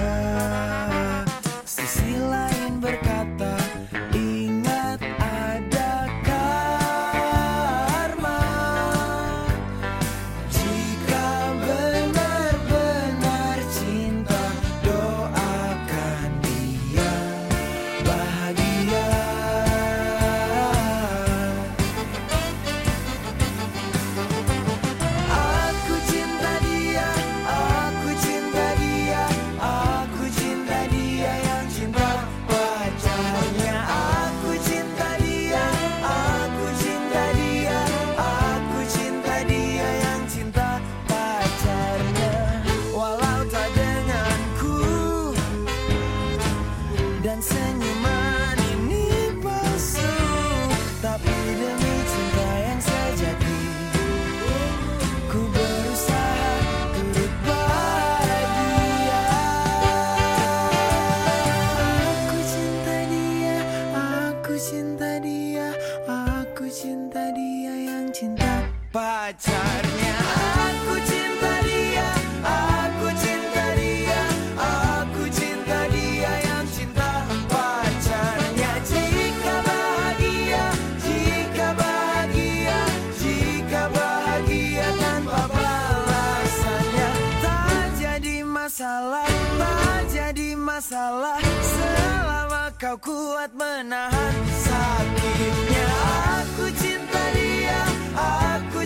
Yeah. cinta dia yang cinta pacarnya. Aku cinta dia Aku cinta dia Aku cinta dia yang cinta pacarnya. Jika bahagia Jika bahagia Jika bahagia tanpa balasannya. Tak jadi masalah Tak jadi masalah Selama kau kuat menahan sakitnya. Aku cinta dia Aku